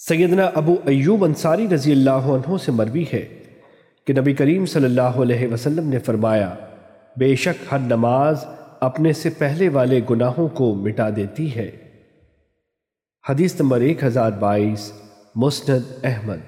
سیدنا ابو ایوب انصاری رضی اللہ عنہ سے مروی ہے کہ نبی کریم صلی اللہ علیہ وسلم نے فرمایا، بے شک ہر نماز اپنے سے پہلے والے گناہوں کو مٹا دیتی ہے۔ حدیث نمبر ایک ہزار بائیس، مسند احمد۔